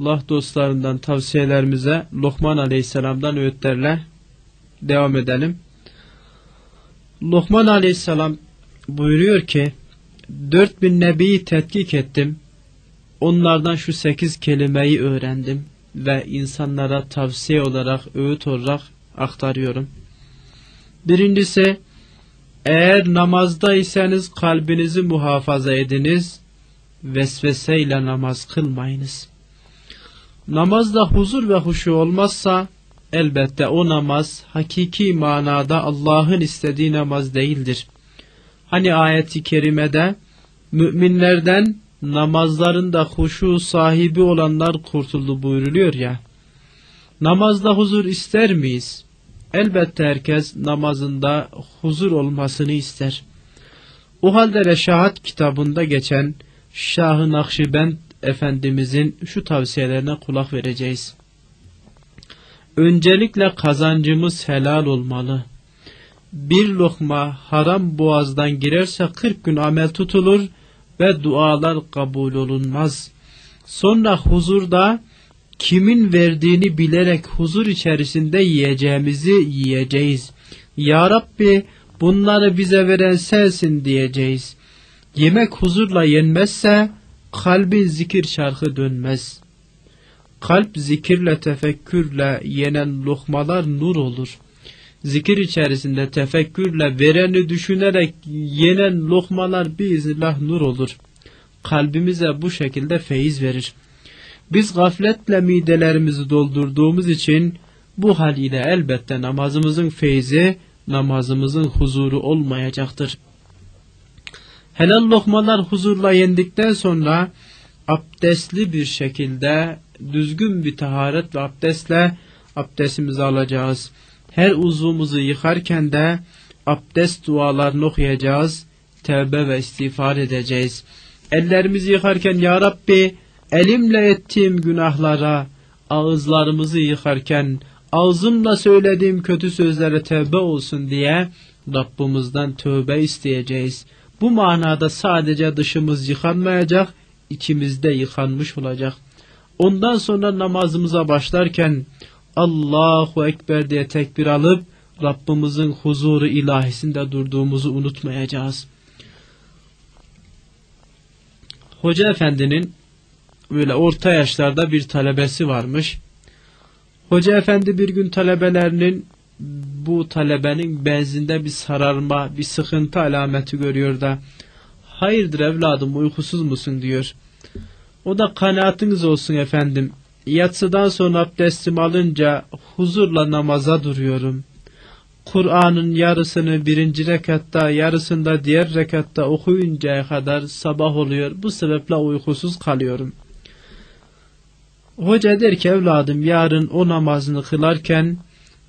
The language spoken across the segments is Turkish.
Allah dostlarından tavsiyelerimize Lokman Aleyhisselam'dan öğütlerle devam edelim. Lokman Aleyhisselam buyuruyor ki 4000 nebiyi tetkik ettim. Onlardan şu sekiz kelimeyi öğrendim ve insanlara tavsiye olarak, öğüt olarak aktarıyorum. Birincisi, eğer namazdaysanız kalbinizi muhafaza ediniz, vesveseyle namaz kılmayınız. Namazda huzur ve huşu olmazsa, elbette o namaz hakiki manada Allah'ın istediği namaz değildir. Hani ayeti kerimede, müminlerden namazlarında huşu sahibi olanlar kurtuldu buyuruluyor ya. Namazda huzur ister miyiz? Elbette herkes namazında huzur olmasını ister. O halde Reşahat kitabında geçen Şah-ı Nakşibend Efendimizin şu tavsiyelerine kulak vereceğiz. Öncelikle kazancımız helal olmalı. Bir lokma haram boğazdan girerse 40 gün amel tutulur ve dualar kabul olunmaz. Sonra huzurda kimin verdiğini bilerek huzur içerisinde yiyeceğimizi yiyeceğiz. Ya Rabbi bunları bize veren sensin diyeceğiz. Yemek huzurla yenmezse kalbin zikir şarkı dönmez. Kalp zikirle tefekkürle yenen lokmalar nur olur. Zikir içerisinde tefekkürle vereni düşünerek yenen lokmalar biiznillah nur olur. Kalbimize bu şekilde feyiz verir. Biz gafletle midelerimizi doldurduğumuz için bu hal ile elbette namazımızın feyzi, namazımızın huzuru olmayacaktır. Helal lokmalar huzurla yendikten sonra abdestli bir şekilde düzgün bir taharet ve abdestle abdestimizi alacağız. Her uzvumuzu yıkarken de abdest dualarını okuyacağız. Tevbe ve istiğfar edeceğiz. Ellerimizi yıkarken Ya Rabbi elimle ettiğim günahlara ağızlarımızı yıkarken ağzımla söylediğim kötü sözlere tevbe olsun diye Rabbimizden tövbe isteyeceğiz. Bu manada sadece dışımız yıkanmayacak, içimizde yıkanmış olacak. Ondan sonra namazımıza başlarken Allahu Ekber diye tekbir alıp Rabbimizin huzuru ilahisinde durduğumuzu unutmayacağız. Hoca efendinin böyle orta yaşlarda bir talebesi varmış. Hoca efendi bir gün talebelerinin bu talebenin benzinde bir sararma, bir sıkıntı alameti görüyor da hayırdır evladım uykusuz musun diyor. O da kanaatiniz olsun efendim. Yatsıdan sonra abdestimi alınca huzurla namaza duruyorum. Kur'an'ın yarısını birinci rekatta, yarısında diğer rekatta okuyuncaya kadar sabah oluyor. Bu sebeple uykusuz kalıyorum. Hoca der ki evladım yarın o namazını kılarken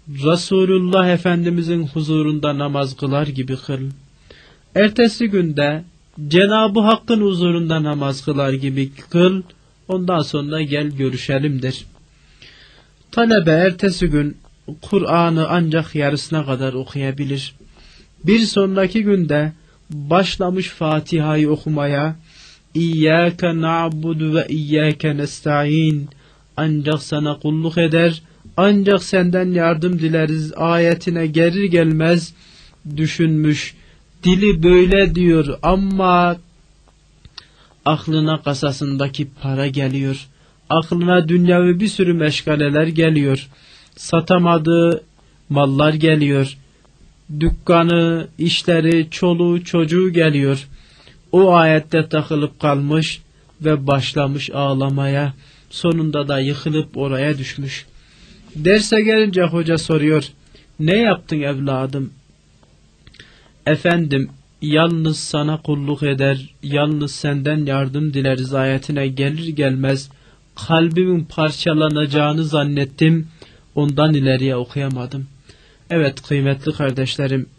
Resulullah Efendimizin huzurunda namaz kılar gibi kıl. Ertesi günde Cenab-ı Hakk'ın huzurunda namaz kılar gibi kıl. Ondan sonra gel görüşelim der. Talebe ertesi gün Kur'an'ı ancak yarısına kadar okuyabilir. Bir sonraki günde başlamış Fatiha'yı okumaya İyyâke na'budu ve iyyâke nesta'in ancak sana kulluk eder ancak senden yardım dileriz ayetine gelir gelmez düşünmüş dili böyle diyor ama aklına kasasındaki para geliyor aklına dünyavi bir sürü meşgaleler geliyor satamadığı mallar geliyor dükkanı, işleri, çoluğu, çocuğu geliyor. O ayette takılıp kalmış ve başlamış ağlamaya. Sonunda da yıkılıp oraya düşmüş. Derse gelince hoca soruyor. Ne yaptın evladım? Efendim yalnız sana kulluk eder, yalnız senden yardım dileriz ayetine gelir gelmez kalbimin parçalanacağını zannettim. Ondan ileriye okuyamadım. Evet kıymetli kardeşlerim,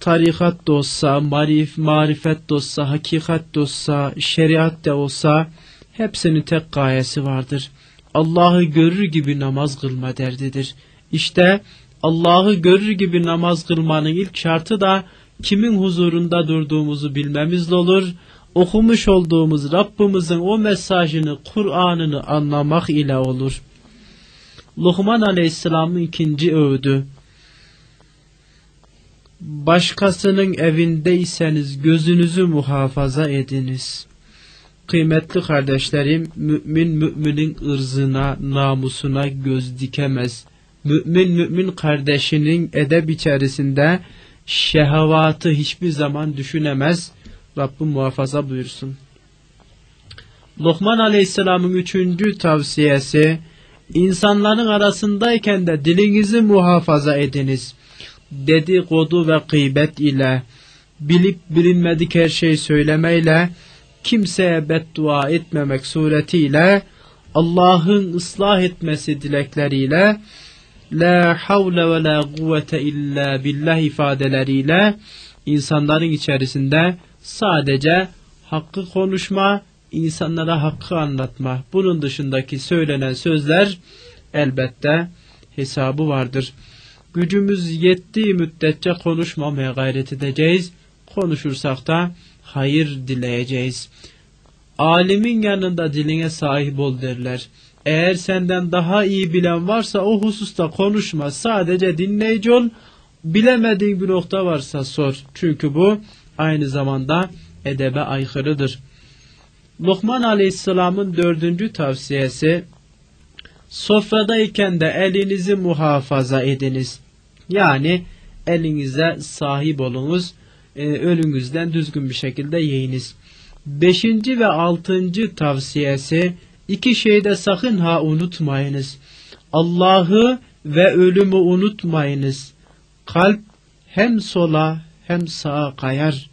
tarikat da olsa, marif, marifet de olsa, hakikat de olsa, şeriat de olsa hepsinin tek gayesi vardır. Allah'ı görür gibi namaz kılma derdidir. İşte Allah'ı görür gibi namaz kılmanın ilk şartı da kimin huzurunda durduğumuzu bilmemizle olur. okumuş olduğumuz Rabbimizin o mesajını, Kur'an'ını anlamak ile olur. Luhman Aleyhisselam'ın ikinci öğüdü. Başkasının evindeyseniz gözünüzü muhafaza ediniz. Kıymetli kardeşlerim, mümin müminin ırzına, namusuna göz dikemez. Mümin mümin kardeşinin edeb içerisinde şehavatı hiçbir zaman düşünemez. Rabbim muhafaza buyursun. Lokman Aleyhisselam'ın üçüncü tavsiyesi, insanların arasındayken de dilinizi muhafaza ediniz. Dedikodu ve gıybet ile, bilip bilinmedik her şeyi söylemeyle, kimseye beddua etmemek suretiyle, Allah'ın ıslah etmesi dilekleriyle, La havle ve la kuvvete illa billah ifadeleriyle insanların içerisinde sadece hakkı konuşma, insanlara hakkı anlatma. Bunun dışındaki söylenen sözler elbette hesabı vardır. Gücümüz yettiği müddetçe konuşmamaya gayret edeceğiz. Konuşursak da hayır dileyeceğiz. Alimin yanında diline sahip ol derler. Eğer senden daha iyi bilen varsa o hususta konuşma. Sadece dinleyici ol. Bilemediğin bir nokta varsa sor. Çünkü bu aynı zamanda edebe aykırıdır. Lokman Aleyhisselam'ın dördüncü tavsiyesi sofradayken de elinizi muhafaza ediniz. Yani elinize sahip olunuz, e, düzgün bir şekilde yiyiniz. Beşinci ve altıncı tavsiyesi iki şeyde sakın ha unutmayınız. Allah'ı ve ölümü unutmayınız. Kalp hem sola hem sağa kayar.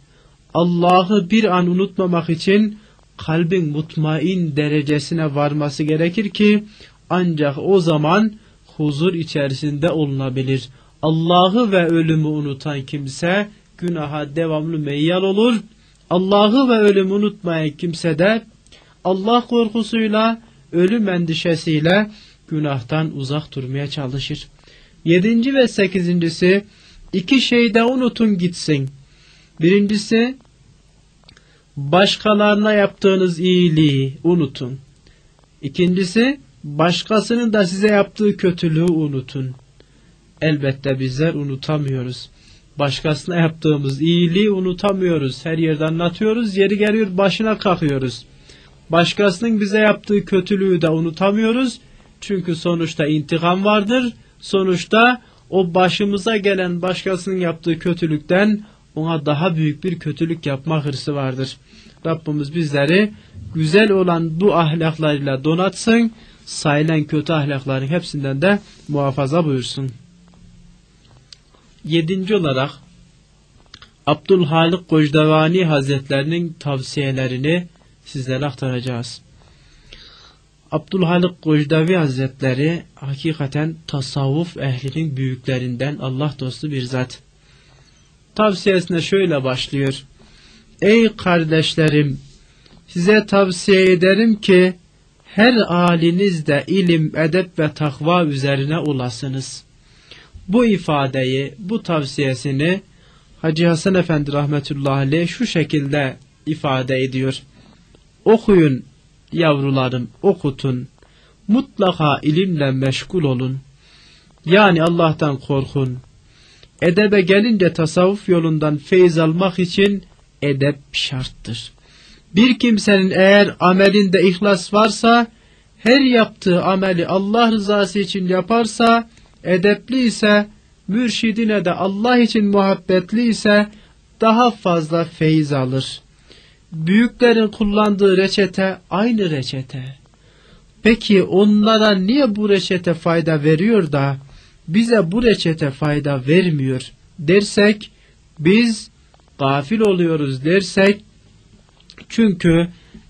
Allah'ı bir an unutmamak için kalbin mutmain derecesine varması gerekir ki ancak o zaman huzur içerisinde olunabilir. Allah'ı ve ölümü unutan kimse günaha devamlı meyyal olur. Allah'ı ve ölümü unutmayan kimse de Allah korkusuyla, ölüm endişesiyle günahtan uzak durmaya çalışır. Yedinci ve sekizincisi iki şeyde unutun gitsin. Birincisi başkalarına yaptığınız iyiliği unutun. İkincisi başkasının da size yaptığı kötülüğü unutun. Elbette bizler unutamıyoruz. Başkasına yaptığımız iyiliği unutamıyoruz. Her yerde anlatıyoruz. Yeri geliyor başına kalkıyoruz. Başkasının bize yaptığı kötülüğü de unutamıyoruz. Çünkü sonuçta intikam vardır. Sonuçta o başımıza gelen başkasının yaptığı kötülükten ona daha büyük bir kötülük yapma hırsı vardır. Rabbimiz bizleri güzel olan bu ahlaklarıyla donatsın. Sayılan kötü ahlakların hepsinden de muhafaza buyursun. Yedinci olarak Abdülhalik Kocdevani Hazretlerinin tavsiyelerini sizlere aktaracağız. Abdülhalik Kocdavi Hazretleri hakikaten tasavvuf ehlinin büyüklerinden Allah dostu bir zat. Tavsiyesine şöyle başlıyor. Ey kardeşlerim size tavsiye ederim ki her halinizde ilim, edep ve takva üzerine olasınız. Bu ifadeyi, bu tavsiyesini Hacı Hasan Efendi rahmetullahi aleyh şu şekilde ifade ediyor. Okuyun yavrularım, okutun. Mutlaka ilimle meşgul olun. Yani Allah'tan korkun. Edebe gelince tasavvuf yolundan feyiz almak için edep şarttır. Bir kimsenin eğer amelinde ihlas varsa, her yaptığı ameli Allah rızası için yaparsa, edepli ise, mürşidine de Allah için muhabbetli ise, daha fazla feyiz alır. Büyüklerin kullandığı reçete aynı reçete. Peki onlara niye bu reçete fayda veriyor da bize bu reçete fayda vermiyor dersek biz gafil oluyoruz dersek çünkü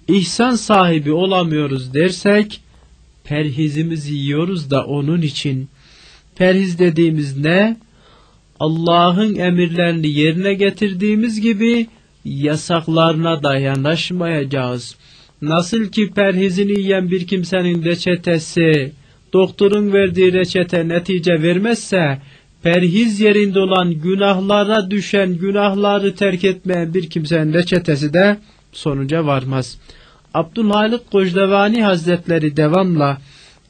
ihsan sahibi olamıyoruz dersek perhizimizi yiyoruz da onun için perhiz dediğimiz ne? Allah'ın emirlerini yerine getirdiğimiz gibi yasaklarına da yanaşmayacağız. Nasıl ki perhizini yiyen bir kimsenin reçetesi, doktorun verdiği reçete netice vermezse, perhiz yerinde olan günahlara düşen, günahları terk etmeyen bir kimsenin reçetesi de sonuca varmaz. Abdülhalik Kocdevani Hazretleri devamla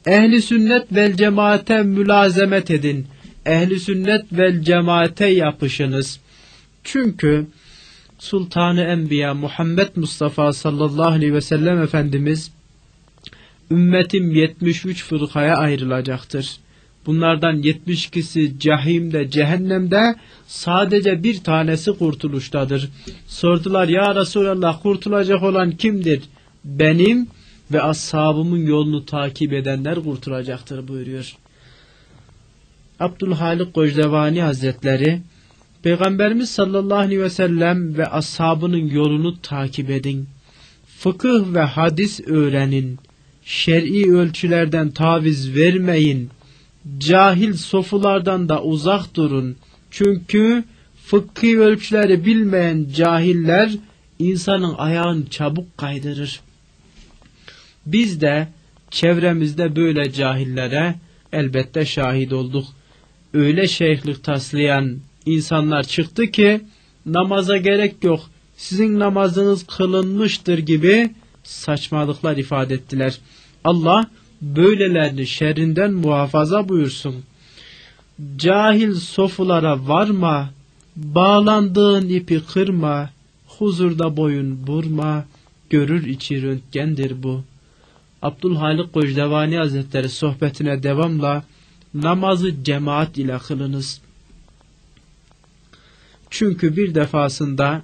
ehli sünnet vel cemaate mülazemet edin. Ehli sünnet vel cemaate yapışınız. Çünkü Sultanı Enbiya Muhammed Mustafa sallallahu aleyhi ve sellem Efendimiz ümmetim 73 fırkaya ayrılacaktır. Bunlardan 72'si cahimde, cehennemde sadece bir tanesi kurtuluştadır. Sordular ya Resulallah kurtulacak olan kimdir? Benim ve ashabımın yolunu takip edenler kurtulacaktır buyuruyor. Abdülhalik Kocdevani Hazretleri Peygamberimiz sallallahu aleyhi ve sellem ve ashabının yolunu takip edin. Fıkıh ve hadis öğrenin. Şer'i ölçülerden taviz vermeyin. Cahil sofulardan da uzak durun. Çünkü fıkhi ölçüleri bilmeyen cahiller insanın ayağını çabuk kaydırır. Biz de çevremizde böyle cahillere elbette şahit olduk. Öyle şeyhlik taslayan insanlar çıktı ki namaza gerek yok. Sizin namazınız kılınmıştır gibi saçmalıklar ifade ettiler. Allah böylelerini şerrinden muhafaza buyursun. Cahil sofulara varma, bağlandığın ipi kırma, huzurda boyun burma, görür içi röntgendir bu. Abdülhalik Kocdevani Hazretleri sohbetine devamla namazı cemaat ile kılınız. Çünkü bir defasında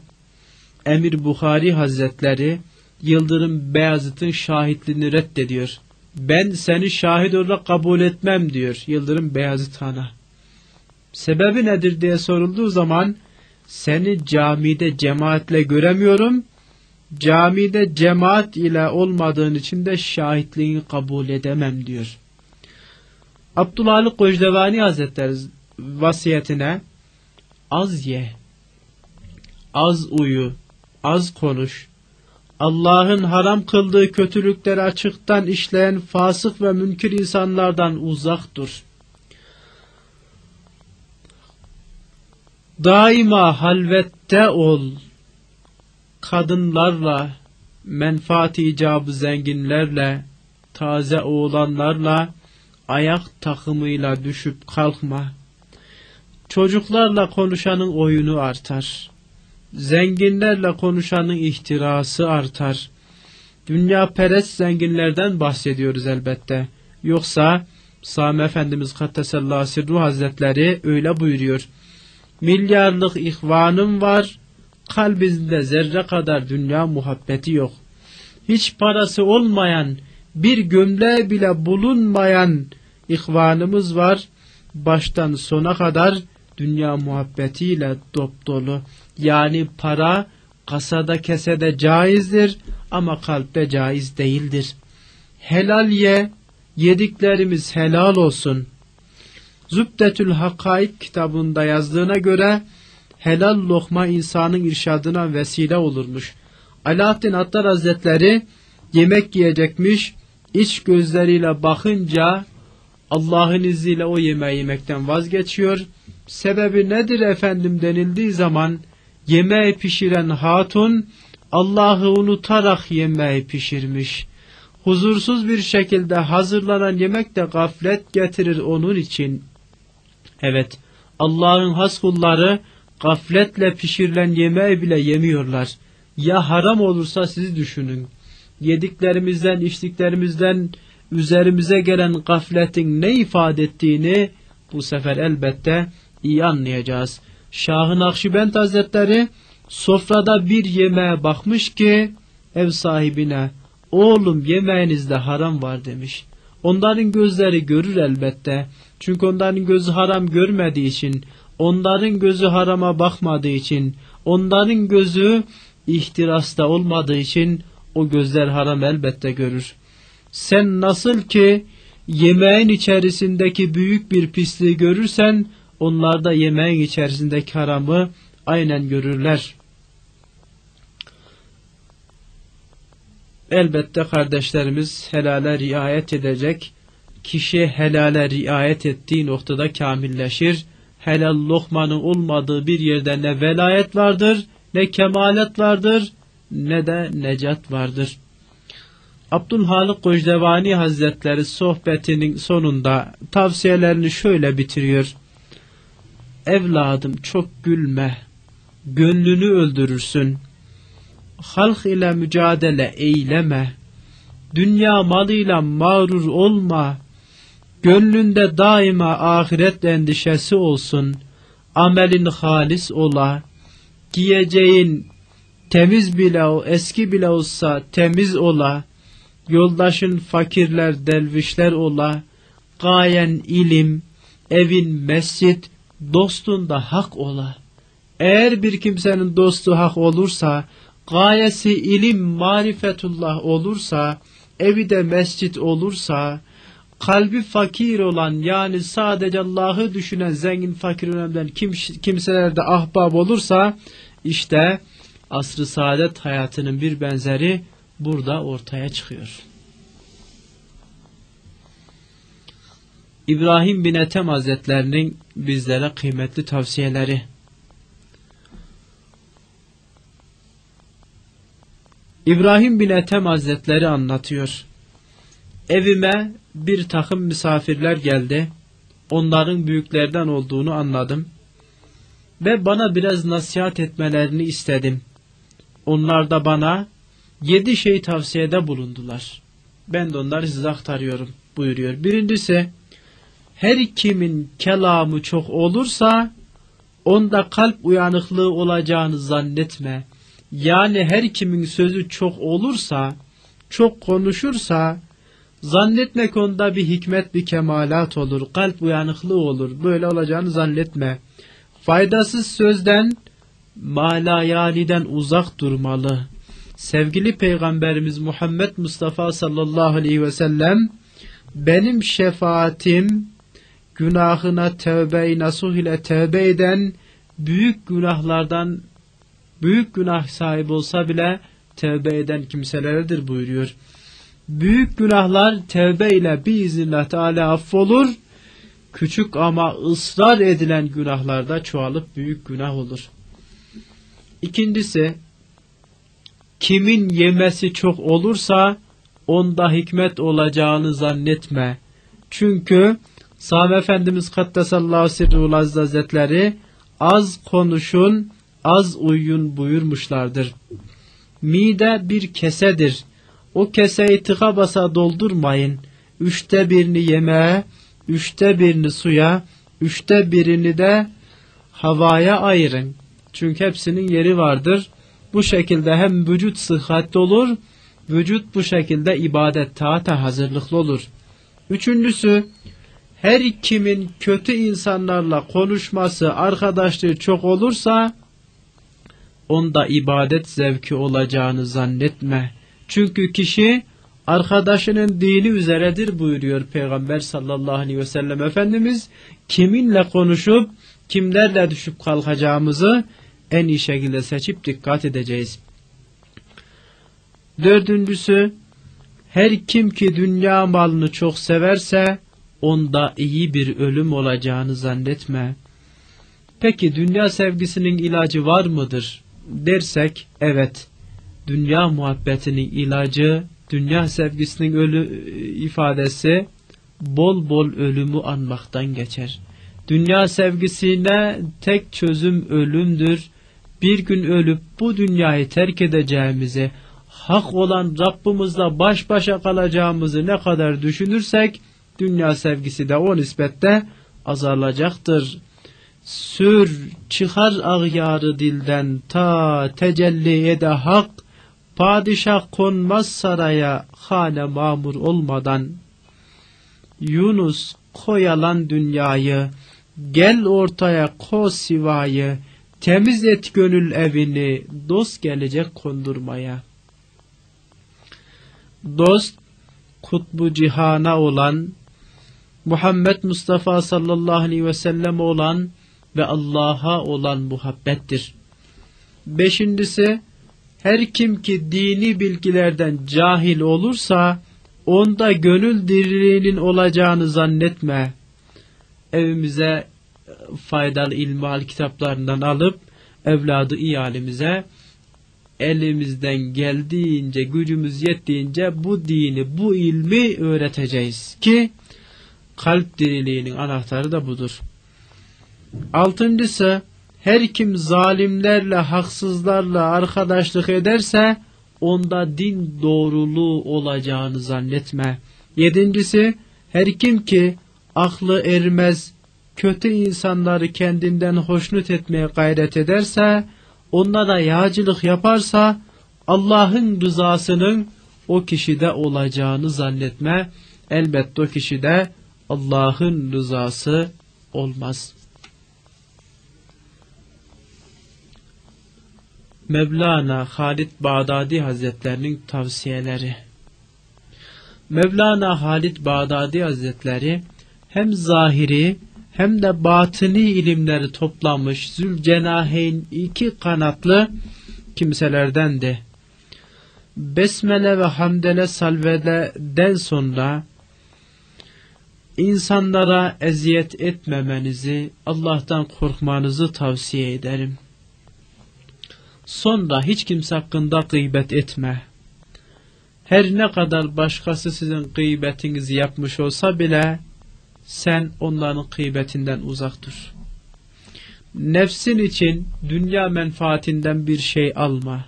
Emir Bukhari Hazretleri Yıldırım Beyazıt'ın şahitliğini reddediyor. Ben seni şahit olarak kabul etmem diyor Yıldırım Beyazıt Han'a. Sebebi nedir diye sorulduğu zaman seni camide cemaatle göremiyorum. Camide cemaat ile olmadığın için de şahitliğini kabul edemem diyor. Abdülhalik Kocdevani Hazretleri vasiyetine az ye, az uyu, az konuş. Allah'ın haram kıldığı kötülükleri açıktan işleyen fasık ve münkir insanlardan uzak dur. Daima halvette ol. Kadınlarla, menfaat icabı zenginlerle, taze oğlanlarla, ayak takımıyla düşüp kalkma. Çocuklarla konuşanın oyunu artar. Zenginlerle konuşanın ihtirası artar. Dünya perest zenginlerden bahsediyoruz elbette. Yoksa Sami Efendimiz Kattesallahu Sirru Hazretleri öyle buyuruyor. Milyarlık ihvanım var, kalbinde zerre kadar dünya muhabbeti yok. Hiç parası olmayan, bir gömleğe bile bulunmayan ihvanımız var. Baştan sona kadar dünya muhabbetiyle dop dolu. Yani para kasada kesede caizdir ama kalpte caiz değildir. Helal ye, yediklerimiz helal olsun. Zübdetül Hakaik kitabında yazdığına göre helal lokma insanın irşadına vesile olurmuş. Alaaddin Attar Hazretleri yemek yiyecekmiş, iç gözleriyle bakınca Allah'ın izniyle o yemeği yemekten vazgeçiyor. Sebebi nedir efendim denildiği zaman yemeği pişiren hatun Allah'ı unutarak yemeği pişirmiş. Huzursuz bir şekilde hazırlanan yemek de gaflet getirir onun için. Evet, Allah'ın has kulları gafletle pişirilen yemeği bile yemiyorlar. Ya haram olursa sizi düşünün. Yediklerimizden, içtiklerimizden üzerimize gelen gafletin ne ifade ettiğini bu sefer elbette iyi anlayacağız. Şahın Akşibend Hazretleri sofrada bir yemeğe bakmış ki ev sahibine oğlum yemeğinizde haram var demiş. Onların gözleri görür elbette. Çünkü onların gözü haram görmediği için, onların gözü harama bakmadığı için, onların gözü ihtirasta olmadığı için o gözler haram elbette görür. Sen nasıl ki yemeğin içerisindeki büyük bir pisliği görürsen, onlar da yemeğin içerisindeki haramı aynen görürler. Elbette kardeşlerimiz helale riayet edecek. Kişi helale riayet ettiği noktada kamilleşir. Helal lokmanın olmadığı bir yerde ne velayet vardır, ne kemalet vardır, ne de necat vardır. Abdülhalik Kocdevani Hazretleri sohbetinin sonunda tavsiyelerini şöyle bitiriyor. Evladım çok gülme, gönlünü öldürürsün. Halk ile mücadele eyleme, dünya malıyla mağrur olma, gönlünde daima ahiret endişesi olsun, amelin halis ola, giyeceğin temiz bile o eski bile olsa temiz ola, yoldaşın fakirler dervişler ola, gayen ilim, evin mescit, dostun da hak ola. Eğer bir kimsenin dostu hak olursa, gayesi ilim, marifetullah olursa, evi de mescit olursa, kalbi fakir olan yani sadece Allah'ı düşünen zengin fakir önemden kim, kimseler de ahbab olursa, işte asr-ı saadet hayatının bir benzeri burada ortaya çıkıyor. İbrahim bin Ethem Hazretlerinin bizlere kıymetli tavsiyeleri. İbrahim bin Ethem Hazretleri anlatıyor. Evime bir takım misafirler geldi. Onların büyüklerden olduğunu anladım. Ve bana biraz nasihat etmelerini istedim. Onlar da bana yedi şey tavsiyede bulundular. Ben de onları size aktarıyorum buyuruyor. Birincisi her kimin kelamı çok olursa onda kalp uyanıklığı olacağını zannetme. Yani her kimin sözü çok olursa, çok konuşursa zannetmek onda bir hikmet, bir kemalat olur. Kalp uyanıklığı olur. Böyle olacağını zannetme. Faydasız sözden, malayaliden uzak durmalı sevgili Peygamberimiz Muhammed Mustafa sallallahu aleyhi ve sellem benim şefaatim günahına tövbe nasuh ile tövbe eden büyük günahlardan büyük günah sahibi olsa bile tövbe eden kimselerdir buyuruyor. Büyük günahlar tövbe ile biiznillah teala affolur. Küçük ama ısrar edilen günahlarda çoğalıp büyük günah olur. İkincisi Kimin yemesi çok olursa onda hikmet olacağını zannetme. Çünkü Sami Efendimiz Kaddesallahu Sirrul Aziz Hazretleri az konuşun, az uyuyun buyurmuşlardır. Mide bir kesedir. O keseyi tıka basa doldurmayın. Üçte birini yemeğe, üçte birini suya, üçte birini de havaya ayırın. Çünkü hepsinin yeri vardır. Bu şekilde hem vücut sıhhatli olur, vücut bu şekilde ibadet taata hazırlıklı olur. Üçüncüsü, her kimin kötü insanlarla konuşması, arkadaşlığı çok olursa, onda ibadet zevki olacağını zannetme. Çünkü kişi arkadaşının dini üzeredir buyuruyor Peygamber sallallahu aleyhi ve sellem Efendimiz. Kiminle konuşup kimlerle düşüp kalkacağımızı en iyi şekilde seçip dikkat edeceğiz. Dördüncüsü, her kim ki dünya malını çok severse, onda iyi bir ölüm olacağını zannetme. Peki dünya sevgisinin ilacı var mıdır? Dersek, evet. Dünya muhabbetinin ilacı, dünya sevgisinin ölü ifadesi, bol bol ölümü anmaktan geçer. Dünya sevgisine tek çözüm ölümdür bir gün ölüp bu dünyayı terk edeceğimizi, hak olan Rabbimizle baş başa kalacağımızı ne kadar düşünürsek, dünya sevgisi de o nispette azalacaktır. Sür çıkar ağyarı dilden ta tecelli ede hak, padişah konmaz saraya hane mamur olmadan. Yunus koyalan dünyayı, gel ortaya ko sivayı, Temiz et gönül evini dost gelecek kondurmaya. Dost kutbu cihana olan Muhammed Mustafa sallallahu aleyhi ve sellem olan ve Allah'a olan muhabbettir. Beşincisi her kim ki dini bilgilerden cahil olursa onda gönül diriliğinin olacağını zannetme. Evimize faydalı ilmihal kitaplarından alıp evladı iyalimize elimizden geldiğince, gücümüz yettiğince bu dini, bu ilmi öğreteceğiz ki kalp diriliğinin anahtarı da budur. Altıncısı her kim zalimlerle, haksızlarla arkadaşlık ederse onda din doğruluğu olacağını zannetme. Yedincisi her kim ki aklı ermez, kötü insanları kendinden hoşnut etmeye gayret ederse, onlara yağcılık yaparsa Allah'ın rızasının o kişide olacağını zannetme. Elbette o kişide Allah'ın rızası olmaz. Mevlana Halid Bağdadi Hazretlerinin tavsiyeleri Mevlana Halid Bağdadi Hazretleri hem zahiri hem de batini ilimleri toplamış Zülcenaheyn iki kanatlı kimselerdendi. Besmele ve Hamdele salvededen sonra insanlara eziyet etmemenizi, Allah'tan korkmanızı tavsiye ederim. Sonra hiç kimse hakkında gıybet etme. Her ne kadar başkası sizin gıybetinizi yapmış olsa bile sen onların gıybetinden uzak dur. Nefsin için dünya menfaatinden bir şey alma.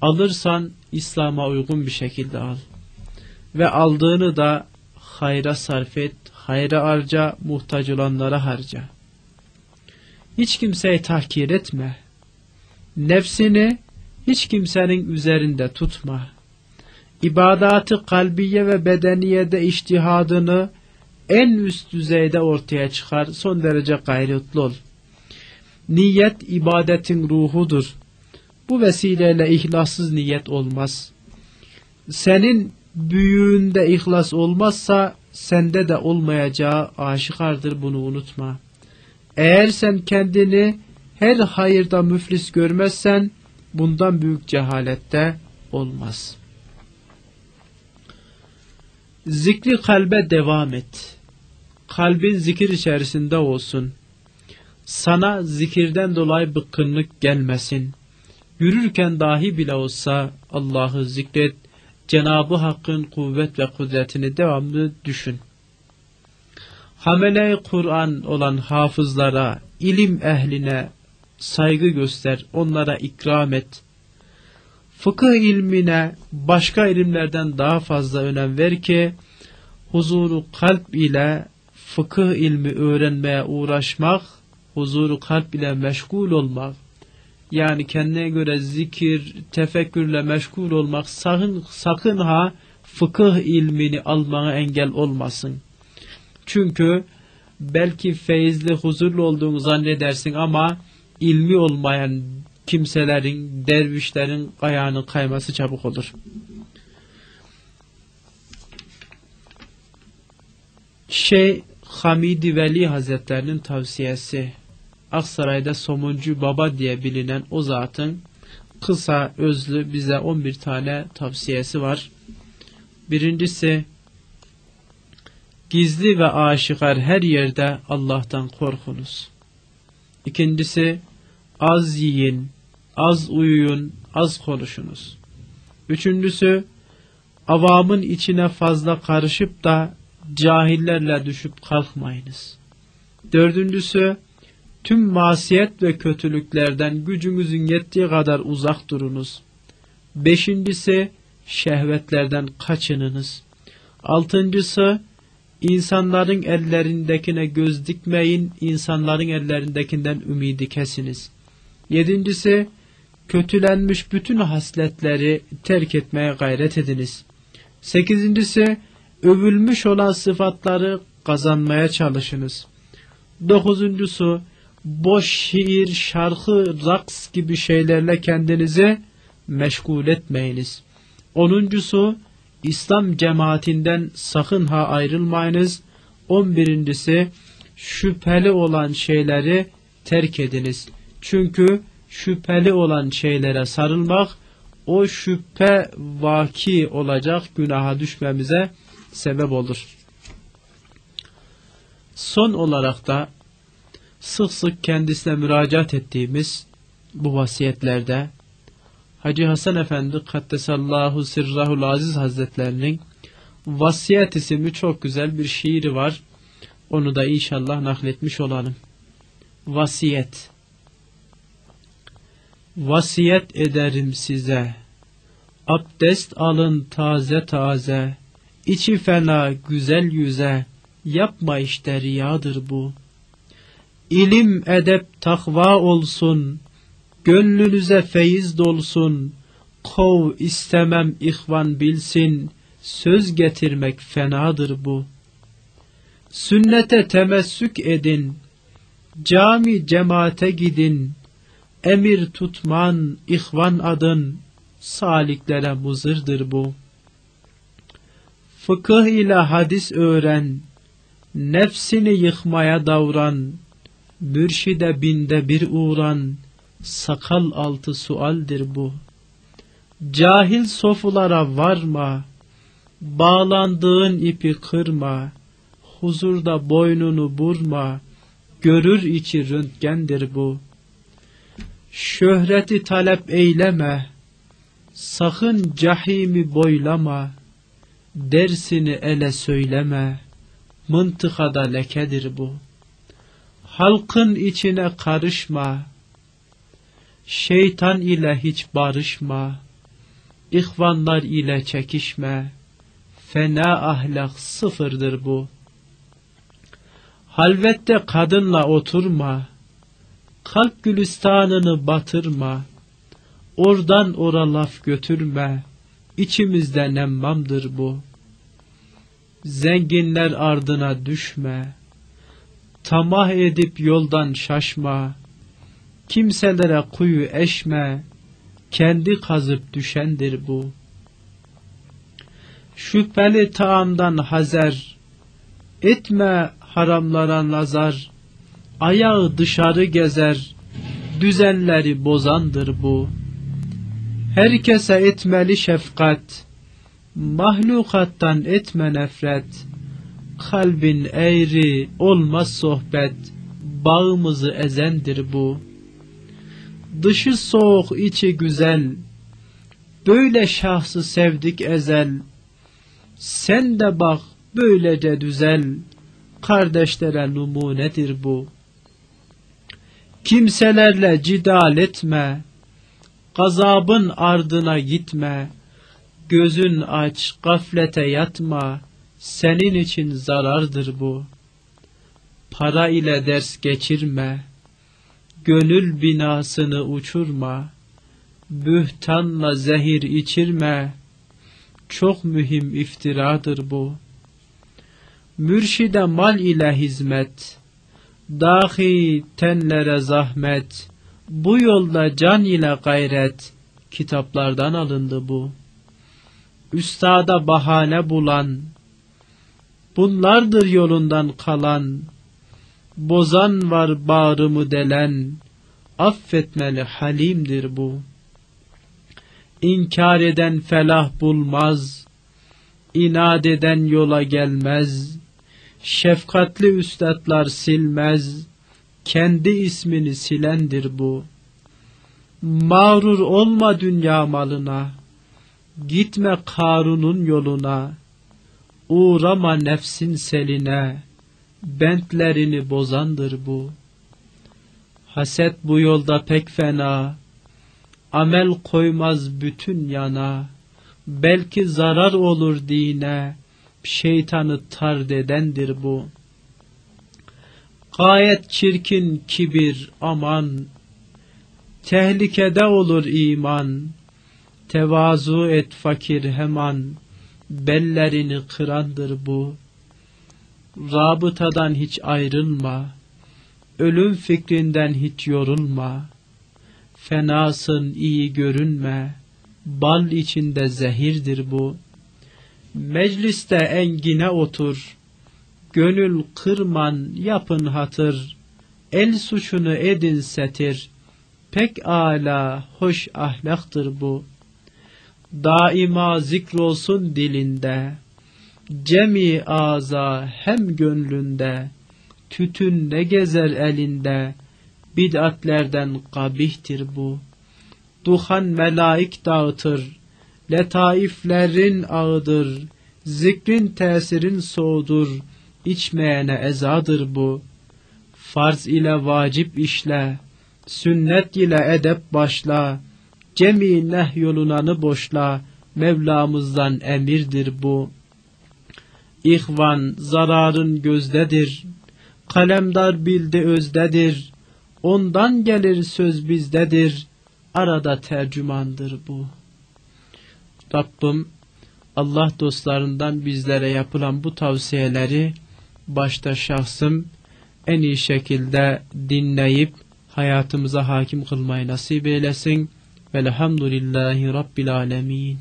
Alırsan İslam'a uygun bir şekilde al. Ve aldığını da hayra sarf et, hayra harca, muhtaç olanlara harca. Hiç kimseyi tahkir etme. Nefsini hiç kimsenin üzerinde tutma. İbadatı kalbiye ve bedeniyede iştihadını en üst düzeyde ortaya çıkar. Son derece gayretli ol. Niyet ibadetin ruhudur. Bu vesileyle ihlassız niyet olmaz. Senin büyüğünde ihlas olmazsa sende de olmayacağı aşikardır bunu unutma. Eğer sen kendini her hayırda müflis görmezsen bundan büyük cehalette olmaz. Zikri kalbe devam et. Kalbin zikir içerisinde olsun. Sana zikirden dolayı bıkkınlık gelmesin. Yürürken dahi bile olsa Allah'ı zikret, Cenab-ı Hakk'ın kuvvet ve kudretini devamlı düşün. Hamele Kur'an olan hafızlara, ilim ehline saygı göster, onlara ikram et. Fıkıh ilmine başka ilimlerden daha fazla önem ver ki, huzuru kalp ile fıkıh ilmi öğrenmeye uğraşmak, huzuru kalp ile meşgul olmak, yani kendine göre zikir, tefekkürle meşgul olmak sakın, sakın ha fıkıh ilmini almana engel olmasın. Çünkü belki feyizli, huzurlu olduğunu zannedersin ama ilmi olmayan kimselerin, dervişlerin ayağının kayması çabuk olur. Şey Hamidi Veli Hazretlerinin tavsiyesi Aksaray'da Somuncu Baba diye bilinen o zatın kısa özlü bize 11 tane tavsiyesi var. Birincisi gizli ve aşikar her yerde Allah'tan korkunuz. İkincisi az yiyin, az uyuyun, az konuşunuz. Üçüncüsü avamın içine fazla karışıp da cahillerle düşüp kalkmayınız. Dördüncüsü Tüm masiyet ve kötülüklerden gücünüzün yettiği kadar uzak durunuz. Beşincisi, şehvetlerden kaçınınız. Altıncısı, insanların ellerindekine göz dikmeyin, insanların ellerindekinden ümidi kesiniz. Yedincisi, kötülenmiş bütün hasletleri terk etmeye gayret ediniz. Sekizincisi, övülmüş olan sıfatları kazanmaya çalışınız. Dokuzuncusu, boş şiir, şarkı, raks gibi şeylerle kendinizi meşgul etmeyiniz. Onuncusu, İslam cemaatinden sakın ha ayrılmayınız. On birincisi, şüpheli olan şeyleri terk ediniz. Çünkü şüpheli olan şeylere sarılmak, o şüphe vaki olacak günaha düşmemize sebep olur. Son olarak da sık sık kendisine müracaat ettiğimiz bu vasiyetlerde Hacı Hasan Efendi Kaddesallahu Sirrahul Aziz Hazretlerinin Vasiyet isimli çok güzel bir şiiri var. Onu da inşallah nakletmiş olalım. Vasiyet Vasiyet ederim size. Abdest alın taze taze. İçi fena güzel yüze. Yapma işte riyadır bu. İlim edep takva olsun. Gönlünüze feyiz dolsun. Kov istemem ihvan bilsin. Söz getirmek fenadır bu. Sünnete temessük edin. Cami cemaate gidin emir tutman, ihvan adın, saliklere muzırdır bu. Fıkıh ile hadis öğren, nefsini yıkmaya davran, mürşide binde bir uğran, sakal altı sualdir bu. Cahil sofulara varma, bağlandığın ipi kırma, huzurda boynunu burma, görür içi röntgendir bu.'' Şöhreti talep eyleme, sakın cahimi boylama, dersini ele söyleme, mıntıkada lekedir bu. Halkın içine karışma, şeytan ile hiç barışma, ihvanlar ile çekişme, fena ahlak sıfırdır bu. Halvette kadınla oturma, kalp gülistanını batırma, oradan ora laf götürme, içimizde nemmamdır bu. Zenginler ardına düşme, tamah edip yoldan şaşma, kimselere kuyu eşme, kendi kazıp düşendir bu. Şüpheli taamdan hazer, etme haramlara nazar, ayağı dışarı gezer, düzenleri bozandır bu. Herkese etmeli şefkat, mahlukattan etme nefret, kalbin eğri olmaz sohbet, bağımızı ezendir bu. Dışı soğuk içi güzel, böyle şahsı sevdik ezel, sen de bak böylece düzel, kardeşlere numunedir bu. Kimselerle cidal etme, gazabın ardına gitme, gözün aç, gaflete yatma, senin için zarardır bu. Para ile ders geçirme, gönül binasını uçurma, bühtanla zehir içirme, çok mühim iftiradır bu. Mürşide mal ile hizmet, dahi tenlere zahmet, bu yolda can ile gayret, kitaplardan alındı bu. Üstada bahane bulan, bunlardır yolundan kalan, bozan var bağrımı delen, affetmeli halimdir bu. İnkar eden felah bulmaz, inat eden yola gelmez.'' Şefkatli üstadlar silmez, kendi ismini silendir bu. Mağrur olma dünya malına, gitme Karun'un yoluna, uğrama nefsin seline, bentlerini bozandır bu. Haset bu yolda pek fena, amel koymaz bütün yana, belki zarar olur dine, şeytanı tard edendir bu. Gayet çirkin kibir aman, tehlikede olur iman, tevazu et fakir hemen, bellerini kırandır bu. Rabıtadan hiç ayrılma, ölüm fikrinden hiç yorulma, fenasın iyi görünme, bal içinde zehirdir bu.'' Mecliste engine otur, gönül kırman yapın hatır, el suçunu edin setir, pek ala hoş ahlaktır bu. Daima zikrolsun dilinde, cemi aza hem gönlünde, tütün ne gezer elinde, bid'atlerden kabihtir bu. duhan melaik dağıtır. Letaiflerin ağıdır. Zikrin tesirin soğudur. İçmeyene ezadır bu. Farz ile vacip işle. Sünnet ile edep başla. Cemi nehyolunanı boşla. Mevlamızdan emirdir bu. İhvan zararın gözdedir. Kalemdar bildi özdedir. Ondan gelir söz bizdedir. Arada tercümandır bu. Rabbim Allah dostlarından bizlere yapılan bu tavsiyeleri başta şahsım en iyi şekilde dinleyip hayatımıza hakim kılmayı nasip eylesin. Velhamdülillahi Rabbil Alemin.